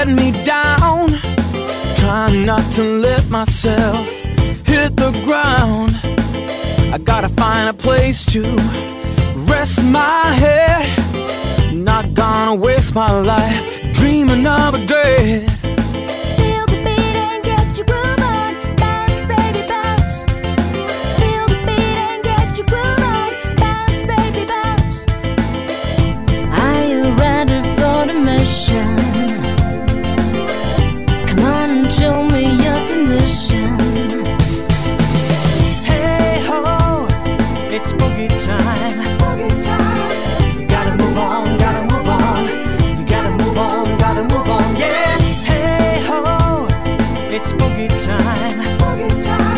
getting me down. Trying not to let myself hit the ground. I gotta find a place to rest my head. Not gonna waste my life dreaming of a day. It's boogie time. Boogie time. You gotta move on, gotta move on. You gotta move on, gotta move on. Yeah. Hey ho, it's boogie time. Boogie time.